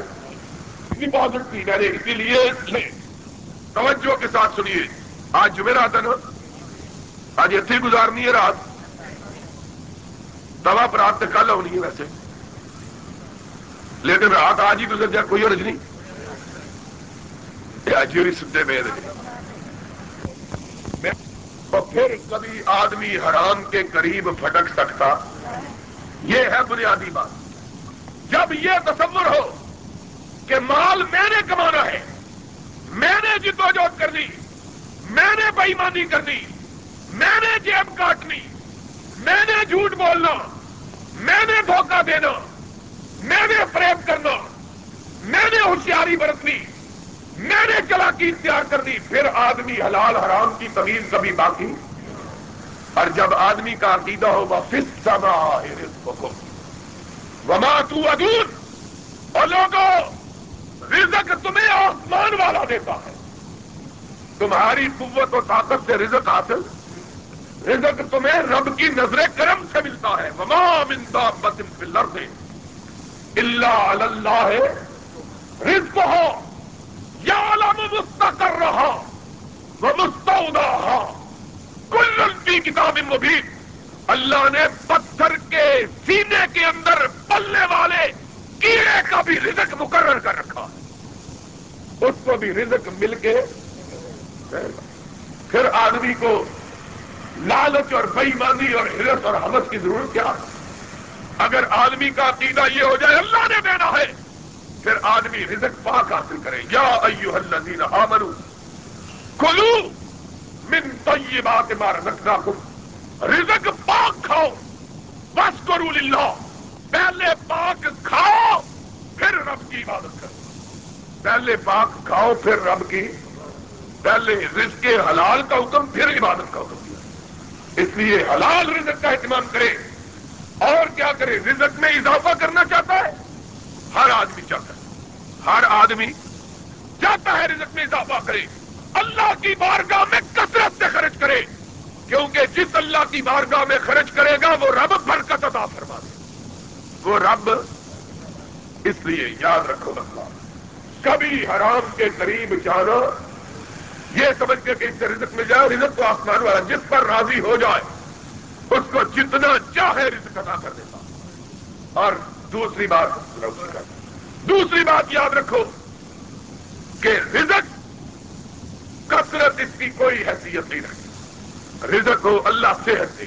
اتنی بہت میں نے اسی لیے توجہ کے ساتھ سنیے۔ آج جمعرات ہے نا؟ آج اتنی گزارنی ہے رات۔ دوا پر رات کل ہونی ہے ویسے۔ لیکن رات آج ہی گزر جائے، کوئی عرض نہیں۔ آج سدے میں پھر کبھی آدمی حرام کے قریب پھٹک سکتا۔ یہ ہے بنیادی بات۔ جب یہ تصور ہو کہ مال میں نے کمانا ہے، میں نے جدوجہد کرنی۔ میں نے بےمانی کرنی میں نے جیب کاٹنی، میں نے جھوٹ بولنا، میں نے دھوکہ دینا، میں نے فریب کرنا، میں نے ہوشیاری برتنی، میں نے چلاکی اختیار کر دی، پھر آدمی حلال حرام کی تمیز کبھی باقی؟ اور جب آدمی کا عقیدہ ہوگا پھر سما وما تو ادور اور لوگوں، رزق تمہیں آسمان والا دیتا ہے۔ تمہاری قوت و طاقت سے رزق حاصل. رزق تمہیں رب کی نظر کرم سے ملتا ہے. وما من الارض. اللہ. رزق ہو. یا علم مستقر رہا وہ مستعودہ کل کی کتاب مبین. اللہ نے پتھر کے سینے کے اندر پلنے والے کیڑے کا بھی رزق مقرر کر رکھا. اس کو بھی رزق مل کے پھر آدمی کو لالچ اور بےمانی اور ہرس اور حمس کی ضرورت کیا؟ اگر آدمی کا عقیدہ یہ ہو جائے، اللہ نے دینا ہے۔ پھر آدمی رزق پاک حاصل کرے۔ یا ایو الذین آمنو کلو من طیبات ما رزقناکم۔ رزق پاک کھاؤ۔ بس کرو للہ۔ پہلے پاک کھاؤ، پھر رب کی عبادت کرو۔ پہلے پاک کھاؤ، پھر رب کی پہلے رزق حلال کا حکم، پھر عبادت کا حکم دیا۔ اس لیے حلال رزق کا اہتمام کرے۔ اور کیا کرے؟ رزق میں اضافہ کرنا چاہتا ہے؟ ہر آدمی چاہتا ہے۔ ہر آدمی چاہتا ہے رزق میں اضافہ کرے۔ اللہ کی بارگاہ میں کثرت سے خرچ کرے۔ کیونکہ جس اللہ کی بارگاہ میں خرچ کرے گا، وہ رب برکت عطا فرما دے۔ وہ رب اس لیے یاد رکھو۔ اللہ کبھی حرام کے قریب جانا یہ سمجھ کے کہ اس سے رزق مل جائے رزق تو آسمان والا جس پر راضی ہو جائے، اس کو جتنا چاہے رزق عطا کر دیتا۔ اور دوسری بات دوسری بات یاد رکھو کہ رزق کثرت اس کی کوئی حیثیت نہیں رکھتی۔ رزق ہو اللہ صحت دے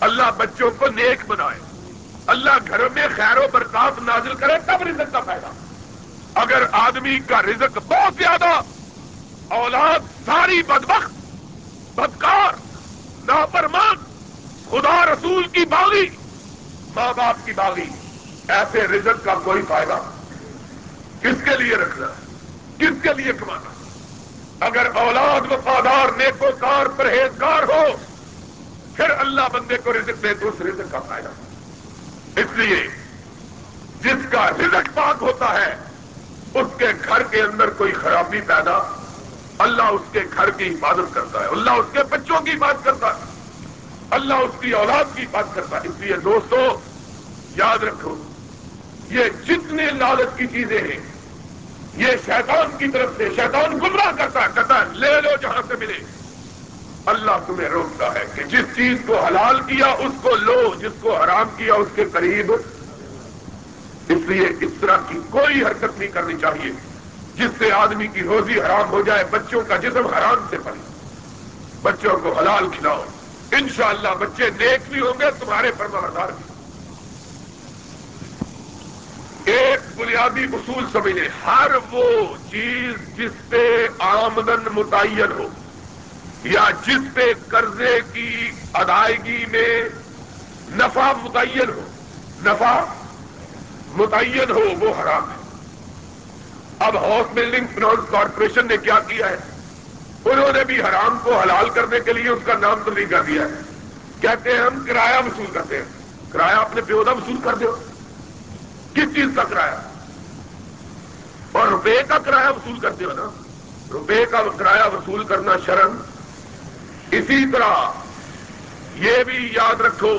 اللہ بچوں کو نیک بنائے۔ اللہ گھر میں خیر و برکات نازل کرے، تب رزق کا فائدہ۔ اگر آدمی کا رزق بہت زیادہ اولاد ساری بدبخت، بدکار، نافرمان، خدا رسول کی باغی، ماں باپ کی باغی، ایسے رزق کا کوئی فائدہ کس کے لیے رکھنا؟ کس کے لیے کمانا؟ اگر اولاد وفادار نیکوکار پرہیزگار ہو، پھر اللہ بندے کو رزق دے تو اس رزق کا فائدہ اس لیے جس کا رزق پاک ہوتا ہے، اس کے گھر کے اندر کوئی خرابی پیدا اللہ اس کے گھر کی حفاظت کرتا ہے، اللہ اس کے بچوں کی بات کرتا ہے، اللہ اس کی اولاد کی بات کرتا ہے۔ اس لیے دوستو، یاد رکھو، یہ جتنے لالچ کی چیزیں ہیں، یہ شیطان کی طرف سے شیطان گمراہ کرتا ہے، کہتا ہے، لے لو جہاں سے ملے۔ اللہ تمہیں روکتا ہے کہ جس چیز کو حلال کیا، اس کو لو، جس کو حرام کیا، اس کے قریب۔ اس لیے اس طرح کی کوئی حرکت نہیں کرنی چاہیے۔ جس سے آدمی کی روزی حرام ہو جائے، بچوں کا جسم حرام سے پڑے۔ بچوں کو حلال کھلاؤ۔ انشاءاللہ بچے نیک بھی ہوں گے، تمہارے پروردار بھی۔ ایک بنیادی اصول سمجھے، ہر وہ چیز جس پہ آمدن متعین ہو یا جس پہ قرضے کی ادائیگی میں نفع متعین ہو، نفع متعین ہو، وہ حرام ہے۔ اب ہاؤس بلڈنگ فنانس کارپوریشن نے کیا کیا ہے؟ انہوں نے بھی حرام کو حلال کرنے کے لیے اس کا نام تو نہیں کر دیا ہے۔ کہتے ہیں ہم کرایہ وصول کرتے ہیں۔ کرایہ اپنے پیودا وصول کر دو۔ کس چیز کا کرایہ؟ اور روپے کا کرایہ وصول کرتے ہو نا؟ روپے کا کرایہ وصول کرنا شرم۔ اسی طرح یہ بھی یاد رکھو،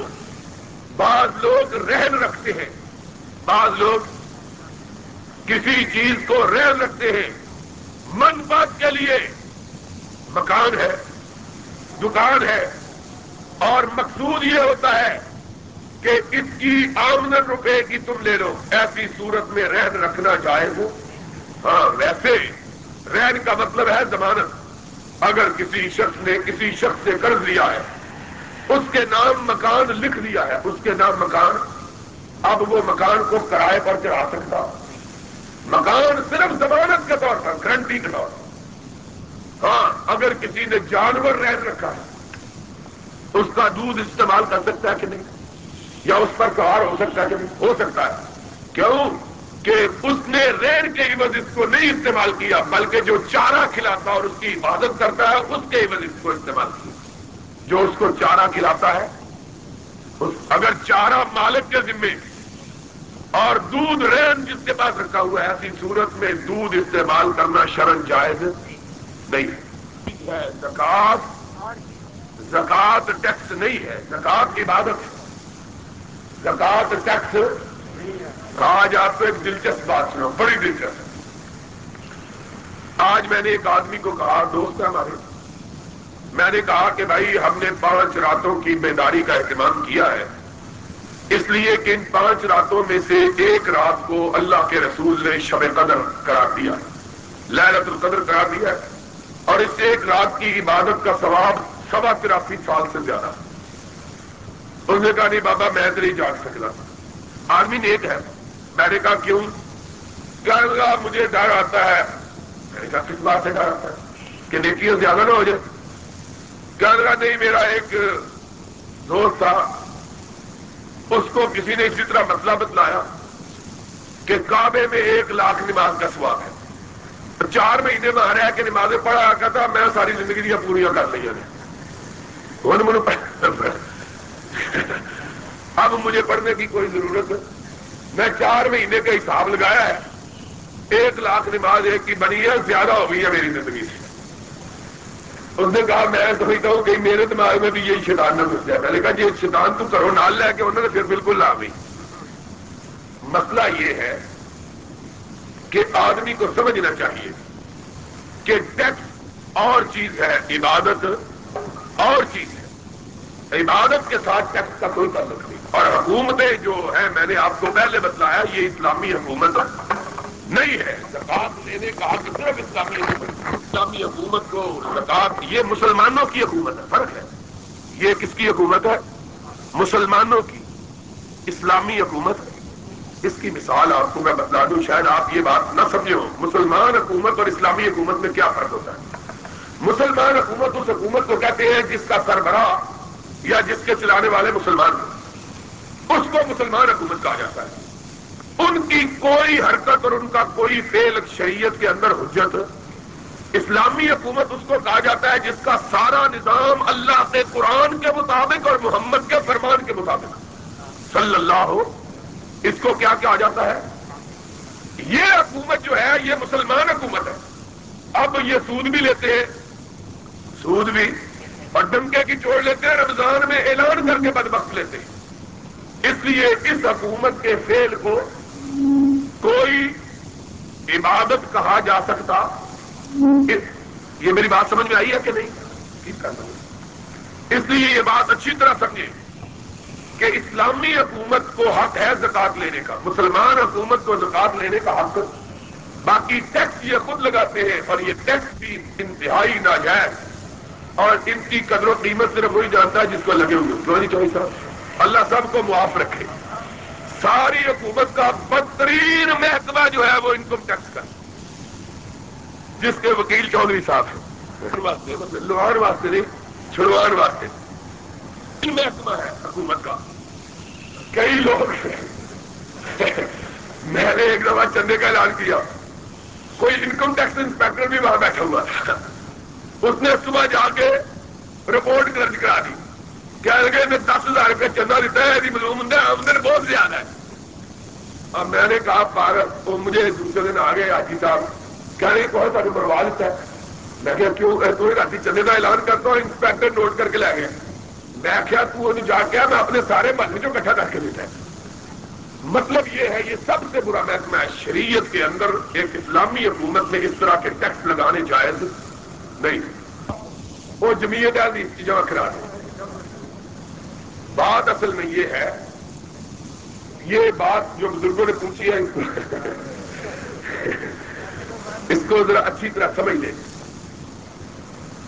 بعض لوگ رہن رکھتے ہیں۔ بعض لوگ کسی چیز کو رہن رکھتے ہیں۔ منفاد کے لیے مکان ہے، دکان ہے، اور مقصود یہ ہوتا ہے کہ اس کی آمدن روپے کی تم لے لو۔ ایسی صورت میں رہن رکھنا جائز ہو۔ ہاں ویسے رہن کا مطلب ہے ضمانت اگر کسی شخص نے کسی شخص سے قرض لیا ہے، اس کے نام مکان لکھ دیا ہے۔ اس کے نام مکان، اب وہ مکان کو کرائے پر چڑھا سکتا۔ مکان صرف ضمانت کے طور پر گارنٹی کے طور پر۔ ہاں اگر کسی نے جانور رہ رکھا ہے اس کا دودھ استعمال کر سکتا ہے کہ نہیں؟ یا اس پر سوار ہو سکتا ہے کہ نہیں؟ ہو سکتا ہے۔ کیوں؟ کہ اس نے ریڑھ کے عوض اس کو نہیں استعمال کیا، بلکہ جو چارہ کھلاتا اور اس کی حفاظت کرتا ہے، اس کے عوض اس کو استعمال کیا۔ جو اس کو چارہ کھلاتا ہے اگر چارہ مالک کے ذمے اور دودھ رین جس کے پاس رکھا ہوا ہے، ایسی صورت میں دودھ استعمال کرنا شرن جائز نہیں ہے۔ زکات زکات ٹیکس نہیں ہے۔ زکات کی عبادت زکات ٹیکس آج آپ کو ایک دلچسپ بات سنو، بڑی دلچسپ۔ آج میں نے ایک آدمی کو کہا، دوست ہے ہمارے۔ میں نے کہا کہ بھائی، ہم نے پانچ راتوں کی بیداری کا اہتمام کیا ہے۔ اس لیے کہ ان پانچ راتوں میں سے ایک رات کو اللہ کے رسول نے شب قدر قرار دیا لہلت القدر قرار دیا اور اس ایک رات کی عبادت کا ثواب سوا تراسی سال سے زیادہ۔ اس نے کہا، نہیں بابا، میں تو نہیں جاگ سکتا۔ آدمی نیک ہے۔ میں نے کہا، کیوں؟ کہا مجھے ڈر آتا ہے۔ میں نے کہا، کس بات سے ڈر آتا ہے؟ کہ نیکیاں زیادہ نہ ہو جائے کہا لگا نہیں، میرا ایک دوست تھا اس کو کسی نے اسی طرح مسئلہ بتلایا کہ کعبے میں ایک لاکھ نماز کا سواب ہے۔ چار مہینے میں آ رہا ہے کہ نمازیں پڑھا کرتا میں ساری زندگی دیا پوریا کر لی اب مجھے پڑھنے کی کوئی ضرورت میں چار مہینے کا حساب لگایا ہے۔ ایک لاکھ نماز ایک کی بنی ہے، زیادہ ہو گئی ہے میری زندگی سے۔ اس نے کہا، میں سمجھتا ہوں کہ میرے دماغ میں بھی یہی شیطان نہ گھس جائے. میں نے کہا جی شیطان تو کرو، نال لے کے انہوں نے پھر بالکل لا گئی مسئلہ یہ ہے کہ آدمی کو سمجھنا چاہیے کہ ٹیکس اور چیز ہے عبادت، اور چیز ہے عبادت کے ساتھ ٹیکس کا کوئی تعلق نہیں۔ اور حکومتیں جو ہیں، میں نے آپ کو پہلے بتلایا، یہ اسلامی حکومت نہیں ہے۔ زکات لینے کا حق صرف اسلامی حکومت اسلامی حکومت کو زکات، یہ مسلمانوں کی حکومت ہے، فرق ہے۔ یہ کس کی حکومت ہے؟ مسلمانوں کی۔ اسلامی حکومت اس کی مثال آپ کو میں بتلا دوں، شاید آپ یہ بات نہ سمجھے ہو مسلمان حکومت اور اسلامی حکومت میں کیا فرق ہوتا ہے؟ مسلمان حکومت اس حکومت کو کہتے ہیں جس کا سربراہ یا جس کے چلانے والے مسلمان اس کو مسلمان حکومت کہا جاتا ہے۔ ان کی کوئی حرکت اور ان کا کوئی فیل شریعت کے اندر حجت، اسلامی حکومت اس کو کہا جاتا ہے جس کا سارا نظام اللہ کے قرآن کے مطابق اور محمد کے فرمان کے مطابق۔ صلی اللہ ہو اس کو کیا کہا جاتا ہے؟ یہ حکومت جو ہے، یہ مسلمان حکومت ہے۔ اب یہ سود بھی لیتے ہیں۔ سود بھی اور ڈمکے کی چوڑ لیتے ہیں، رمضان میں اعلان کر کے بدبخت لیتے ہیں۔ اس لیے اس حکومت کے فیل کو کوئی عبادت کہا جا سکتا؟ یہ میری بات سمجھ میں آئی ہے کہ نہیں؟ اس لیے یہ بات اچھی طرح سمجھے کہ اسلامی حکومت کو حق ہے زکات لینے کا، مسلمان حکومت کو زکات لینے کا حق۔ باقی ٹیکس یہ خود لگاتے ہیں اور یہ ٹیکس بھی انتہائی ناجائز۔ اور ان کی قدر و قیمت صرف وہی جانتا ہے جس کو لگے ہوئے۔ کیوں نہیں چاہیے صاحب اللہ سب کو معاف رکھے۔ ساری حکومت کا بدترین محکمہ جو ہے وہ انکم ٹیکس کا جس کے وکیل چودھری صاحب ہیں۔ لوہار واسطے نہیں چھڑوان واسطے۔ محکمہ ہے حکومت کا۔ کئی لوگ میں نے ایک دفعہ چندے کا اعلان کیا۔ کوئی انکم ٹیکس انسپیکٹر بھی وہاں بیٹھا ہوا تھا اس نے صبح جا کے رپورٹ درج کرا دی۔ کیا لگے میں دس ہزار روپیہ چندہ دیتا ہے یعنی ملوم آمدن بہت زیادہ ہے اب میں نے کہا پاگل وہ مجھے دوسرے دن آ گئے آجی صاحب کیا نہیں کہا تھا مروا دیتا ہے میں کہا، کیوں؟ تو راتی چندے کا اعلان کرتا ہوں، انسپیکٹر نوٹ کر کے لے گیا میں کیا تو جا کے میں اپنے سارے محلے جو کٹھا کر کے دیتا ہے مطلب یہ ہے، یہ سب سے برا محکمہ ہے۔ شریعت کے اندر ایک اسلامی حکومت میں اس طرح کے ٹیکس لگانے جائز نہیں۔ وہ جمعیت ہے کی جمع کرا دیں بات اصل میں یہ ہے یہ بات جو بزرگوں نے پوچھی ہے، اس کو ذرا اچھی طرح سمجھ لیں۔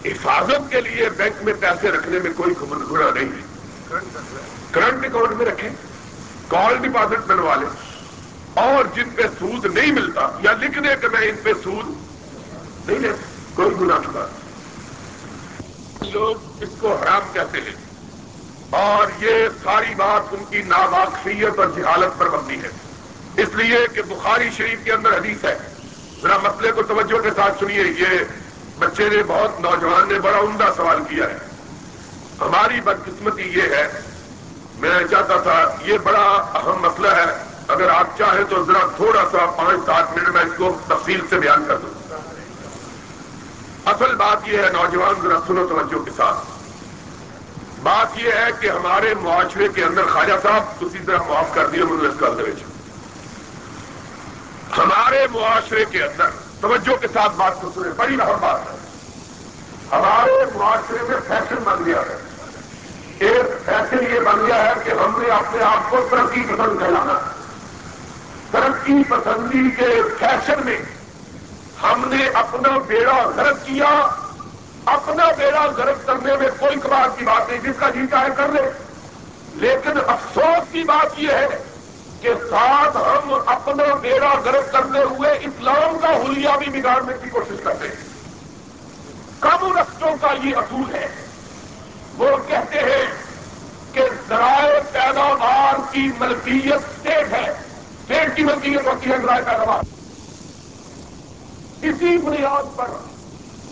حفاظت کے لیے بینک میں پیسے رکھنے میں کوئی گنا نہیں ہے۔ کرنٹ اکاؤنٹ میں رکھیں، کال ڈپازٹ بنوا لیں۔ اور جن پہ سود نہیں ملتا یا لکھنے کے میں ان پہ سود نہیں لیتا کوئی گنا چکا۔ لوگ اس کو حرام کہتے ہیں۔ اور یہ ساری بات ان کی ناواقفیت اور جہالت پر مبنی ہے۔ اس لیے کہ بخاری شریف کے اندر حدیث ہے۔ ذرا مسئلے کو توجہ کے ساتھ سنیے۔ یہ بچے نے بہت نوجوان نے بڑا عمدہ سوال کیا ہے۔ ہماری بدقسمتی یہ ہے۔ میں چاہتا تھا، یہ بڑا اہم مسئلہ ہے۔ اگر آپ چاہیں تو ذرا تھوڑا سا پانچ سات منٹ میں اس کو تفصیل سے بیان کر دوں۔ اصل بات یہ ہے، نوجوان ذرا سنو توجہ کے ساتھ۔ بات یہ ہے کہ ہمارے معاشرے کے اندر خواجہ صاحب، اسی طرح معاف کر دیا مجھے اس ہمارے معاشرے کے اندر توجہ کے ساتھ بات کو سنیں، بڑی اہم بات ہے۔ ہمارے معاشرے میں فیشن بن گیا ہے۔ ایک فیشن یہ بن گیا ہے کہ ہم نے اپنے آپ کو ترقی پسند کہلانا۔ ترقی پسندی کے فیشن میں ہم نے اپنا بیڑا غرق کیا۔ اپنا بیڑا غرق کرنے میں کوئی کبار کی بات نہیں، جس کا جی چاہے کر لے۔ لیکن افسوس کی بات یہ ہے کہ ساتھ ہم اپنا بیڑا غرق کرتے ہوئے اسلام کا حلیہ بھی بگاڑنے کی کوشش کرتے ہیں۔ کم رقصوں کا یہ اصول ہے۔ وہ کہتے ہیں کہ ذرائع پیداوار کی ملکیت اسٹیٹ ہے۔ اسٹیٹ کی ملکیت ہوتی ہے، ذرائع پیداوار۔ اسی بنیاد پر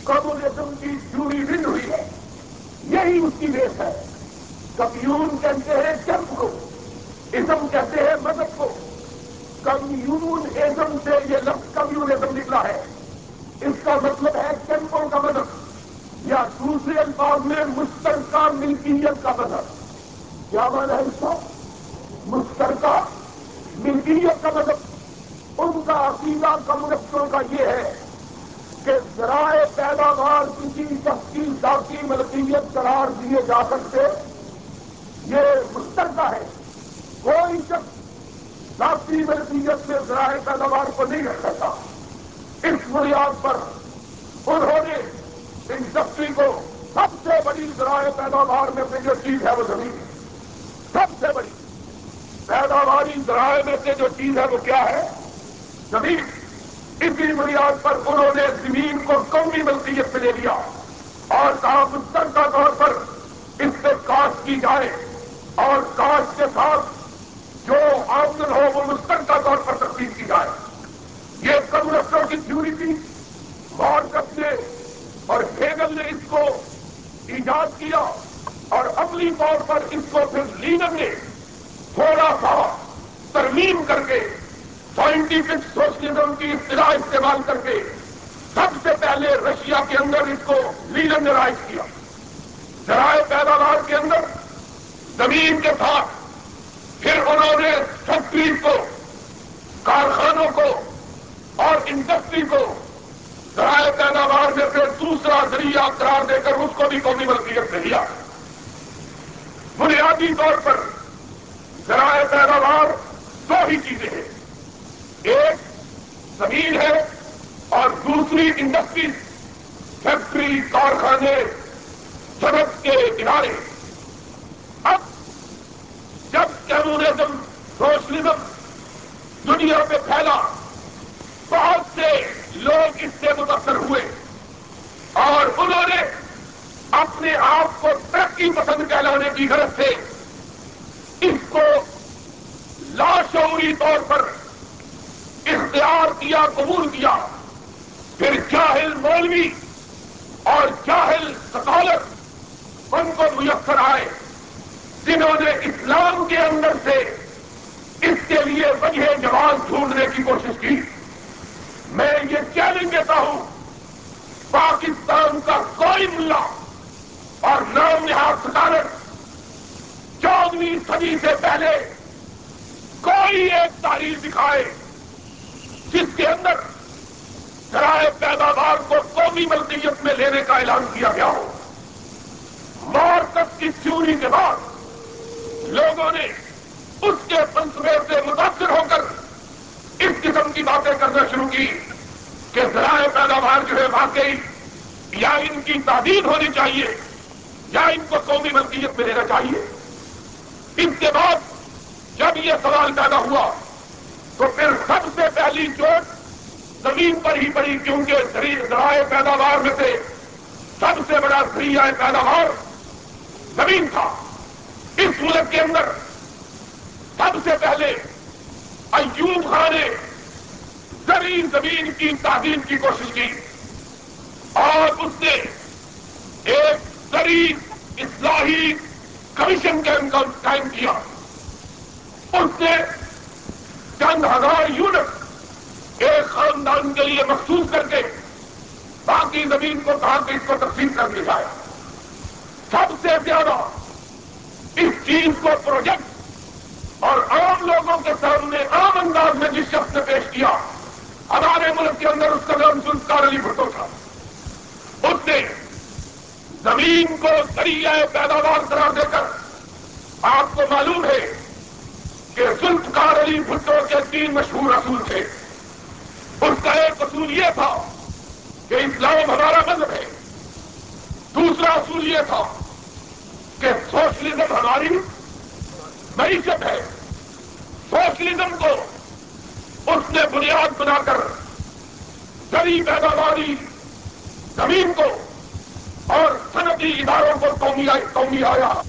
کمیونزم کی چوری بن ہوئی ہے، یہی اس کی بیس ہے۔ کمیون کہتے ہیں چرپ کو ازم کہتے ہیں مذہب کو۔ کمیون ایزم سے یہ لفظ کمیونزم نکلا ہے۔ اس کا مطلب ہے چمپوں کا مذہب یا دوسرے الفاظ میں مشترکہ ملکیت کا مذہب کیا مانا ہے اس کا؟ مشترکہ ملکیت کا مذہب ان کا عقیدہ کمیونسٹوں کا یہ ہے۔ کہ ذرائع پیداوار کسی شخص کی ذاتی ملکیت قرار دیے جا سکتے، یہ مشترکہ ہے۔ کوئی شخص ذاتی ملکیت سے ذرائع پیداوار کو نہیں رکھ سکتا۔ اس بنیاد پر انہوں نے انڈسٹری کو سب سے بڑی ذرائع پیداوار میں سے جو چیز ہے وہ زمین سب سے بڑی پیداواری ذرائع میں سے جو چیز ہے وہ کیا ہے؟ زمین۔ اسی بنیاد پر انہوں نے زمین کو قومی ملکیت سے لے لیا اور کہا مستقل طور پر اس سے کاشت کی جائے اور کاشت کے ساتھ جو آمدن ہو وہ مستقل طور پر تقسیم کی جائے۔ یہ کمیونسٹوں کی تھیوری تھی۔ مارکس نے اور ہیگل نے اس کو ایجاد کیا اور عملی طور پر اس کو پھر لیڈر نے تھوڑا سا ترمیم کر کے سائنٹیفک سوشلزم کی اطلاع استعمال کر کے سب سے پہلے رشیا کے اندر اس کو لیڈر نے رائج کیا۔ ذرائع پیداوار کے اندر، زمین کے ساتھ، پھر انہوں نے فیکٹریز کو، کارخانوں کو اور انڈسٹری کو ذرائع پیداوار میں پھر دوسرا ذریعہ قرار دے کر اس کو بھی قومی ملکیت سے لیا بنیادی طور پر ذرائع پیداوار دو ہی چیزیں ہیں۔ ایک زمین ہے اور دوسری انڈسٹری، فیکٹری، کارخانے، سڑک کے کنارے۔ اب جب کیمونزم سوشلزم دنیا پہ پھیلا، بہت سے لوگ اس سے متاثر ہوئے اور انہوں نے اپنے آپ کو ترقی پسند کہلانے کی غرض سے اس کو لاشعوری طور پر اختیار کیا، قبول کیا۔ پھر جاہل مولوی اور جاہل سکالر ان کو میسر آئے۔ جنہوں نے اسلام کے اندر سے اس کے لیے وجہ جواب ڈھونڈنے کی کوشش کی۔ میں یہ چیلنج دیتا ہوں، پاکستان کا کوئی ملا اور نام نہاد سکالر چودہویں صدی سے پہلے کوئی ایک تاریخ دکھائے۔ جس کے اندر ذرائع پیداوار کو قومی ملکیت میں لینے کا اعلان کیا گیا ہو، مارکس کی تھیوری کے بعد لوگوں نے اس کے منصوبے سے متاثر ہو کر اس قسم کی باتیں کرنا شروع کی کہ ذرائع پیداوار جو ہے واقعی یا ان کی تعدید ہونی چاہیے یا ان کو قومی ملکیت میں لینا چاہیے۔ اس کے بعد جب یہ سوال پیدا ہوا تو پھر سب سے پہلی چوٹ زمین پر ہی پڑی کیونکہ ذرائع پیداوار میں سے سب سے بڑا ذریعہ پیداوار زمین تھا۔ اس ملک کے اندر سب سے پہلے ایوب خان نے زمین زمین کی تعلیم کی کوشش کی اور اس نے ایک زرین اصلاحی کمیشن کے اندر قائم کیا۔ اس نے چند ہزار یونٹ ایک خاندان کے لیے مخصوص کر کے باقی زمین کو کہا کہ اس کو تقسیم کر دیا جائے؟ سب سے زیادہ اس چیز کو پروجیکٹ اور عام لوگوں کے سامنے عام انداز میں جس شخص نے پیش کیا، ہمارے ملک کے اندر اس کا نام سلطان علی بھٹو تھا۔ اس نے زمین کو ذریعہ پیداوار قرار دے کر آپ کو معلوم ہے کہ ذوالفقار علی بھٹو کے تین مشہور اصول تھے۔ اس کا ایک اصول یہ تھا کہ اسلام ہمارا مذہب ہے۔ دوسرا اصول یہ تھا کہ سوشلزم ہماری معیشت ہے۔ سوشلزم کو اس نے بنیاد بنا کر گری پیداواری، زمین کو اور صنعتی اداروں کو قومی آیا۔